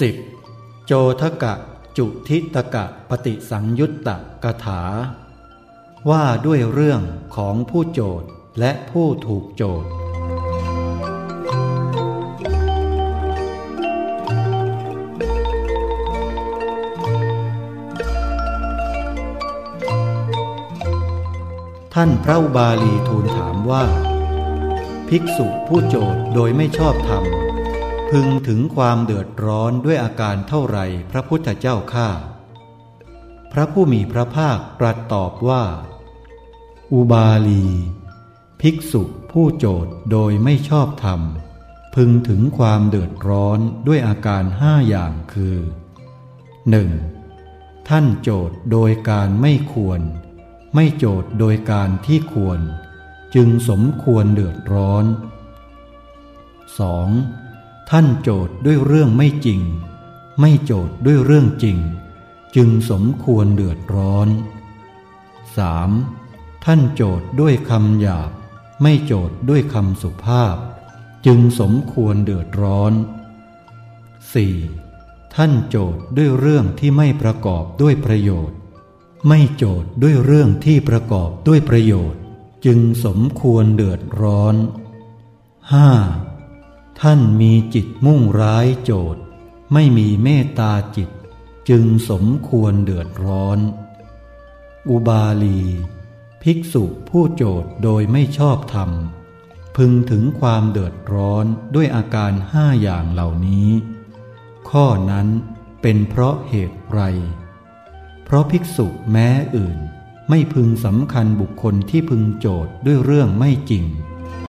10. โจทกะ จุทิตกะปฏิสังยุตตะกถา ว่าด้วยเรื่องของผู้โจทย์และผู้ถูกโจทย์ท่านพระอุบาลีทูลถามว่า ภิกษุผู้โจทย์โดยไม่ชอบธรรม พึงถึงความเดือดร้อนด้วยอาการเท่าไรพระพุทธเจ้าข้าพระผู้มีพระภาคตรัสตอบว่า อุบาลี ภิกษุผู้โจทย์โดยไม่ชอบธรรม พึงถึงความเดือดร้อนด้วยอาการห้าอย่างคือ 1. ท่านโจทย์โดยการไม่ควร ไม่โจทย์โดยการที่ควร จึงสมควรเดือดร้อน 2. ท่านโจทย์ด้วยเรื่องไม่จริง ไม่โจทย์ด้วยเรื่องจริง จึงสมควรเดือดร้อน 3. ท่านโจทย์ด้วยคำหยาบ ไม่โจทย์ด้วยคำสุภาพ จึงสมควรเดือดร้อน 4. ท่านโจทย์ด้วยเรื่องที่ไม่ประกอบด้วยประโยชน์ ไม่โจทย์ด้วยเรื่องที่ประกอบด้วยประโยชน์ จึงสมควรเดือดร้อน 5. ท่านมีจิตมุ่งร้ายโจทย์ไม่มีเมตตาจิต จึงสมควรเดือดร้อน อุบาลี ภิกษุผู้โจทย์โดยไม่ชอบธรรม พึงถึงความเดือดร้อนด้วยอาการห้าอย่างเหล่านี้ ข้อนั้นเป็นเพราะเหตุไร เพราะภิกษุแม้อื่นไม่พึงสำคัญบุคคลที่พึงโจทย์ด้วยเรื่องไม่จริง